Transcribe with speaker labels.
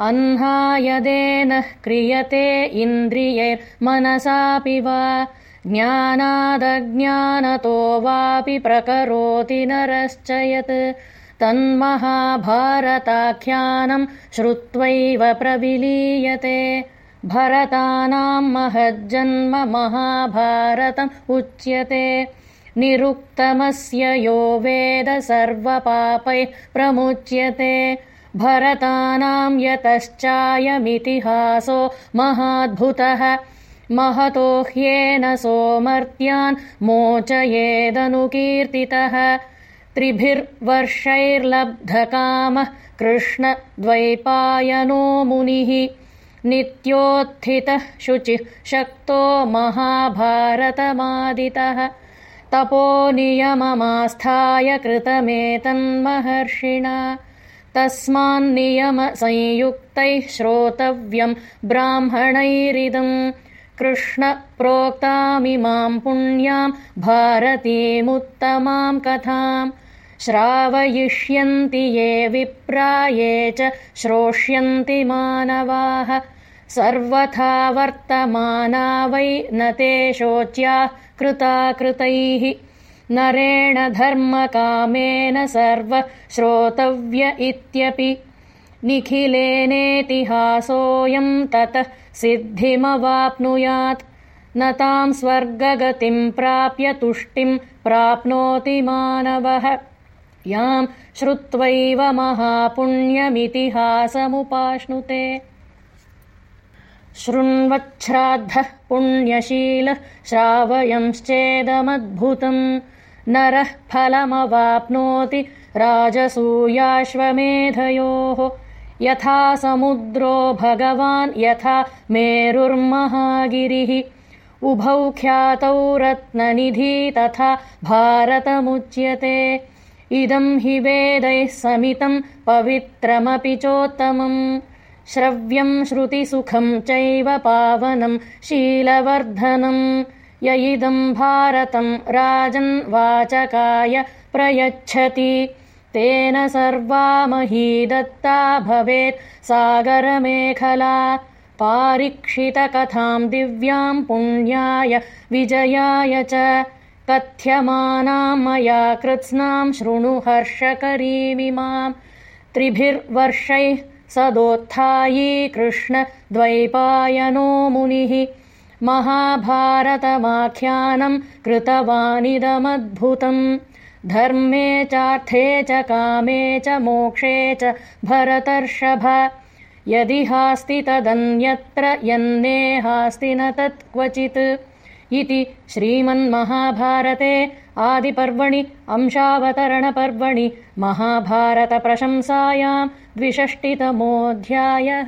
Speaker 1: अह्नायदेनः क्रियते इन्द्रियैर्मनसापि वा। ज्ञानादज्ञानतो वापि प्रकरोति नरश्च यत्। तन्महाभारताख्यानम् श्रुत्वैव प्रविलीयते। भरतानाम् महज्जन्म महाभारतम् उच्यते। निरुक्तमस्य यो वेद सर्वपापैः प्रमुच्यते भरतानाम् यतश्चायमितिहासो महाद्भुतः। महतो ह्येन सोमर्त्यान् मोचयेदनुकीर्तितः। त्रिभिर्वर्षैर्लब्धकामः कृष्णद्वैपायनो मुनिः। नित्योत्थितः शुचिः शक्तो महाभारतमादितः। तपोनियममास्थाय कृतमेतन्महर्षिणा तस्मान्नियमसंयुक्तैः श्रोतव्यम् ब्राह्मणैरिदम् कृष्णप्रोक्तामिमाम् पुण्याम् भारतीमुत्तमाम् कथाम्। श्रावयिष्यन्ति ये विप्राये च श्रोष्यन्ति मानवाः। सर्वथा वर्तमाना वै न ते शोच्याः कृताकृतैः नरेण धर्मकामेन सर्व श्रोतव्य इत्यपि निखिलेनेतिहासोऽयम् ततः सिद्धिमवाप्नुयात्। न ताम् स्वर्गगतिम् प्राप्य तुष्टिम् प्राप्नोति मानवः। याम् श्रुत्वैव महापुण्यमितिहासमुपाश्नुते। शृण्वच्छ्राद्धः पुण्यशीलः श्रावयंश्चेदमद्भुतम् नरः फलमवाप्नोति राजसूयाश्वमेधयोः। यथा समुद्रो भगवान् यथा मेरुर्महागिरिः। उभौ ख्यातौ रत्ननिधि तथा भारतमुच्यते। इदम् हि वेदैः समितम् पवित्रमपि चोत्तमम्। श्रव्यम् श्रुतिसुखम् चैव पावनम् शीलवर्धनम् य इदम् भारतम् राजन् वाचकाय प्रयच्छति। तेन सर्वामही दत्ता भवेत् सागरमेखला पारीक्षितकथाम् दिव्याम् पुण्याय विजयाय च कथ्यमानाम् मया कृत्स्नाम् शृणु हर्षकरीमिमाम् त्रिभिर्वर्षैः सदोत्थायी कृष्णद्वैपायनो मुनिः महाभारतमाख्यानम् कृतवानिदमद्भुतम्। धर्मे चार्थे च कामे च मोक्षे च भरतर्षभ। यदिहास्ति तदन्यत्र यन्नेहास्ति न तत् क्वचित् इति श्रीमन्महाभारते आदिपर्वणि अंशावतरणपर्वणि महाभारतप्रशंसायाम् द्विषष्टितमोऽध्यायः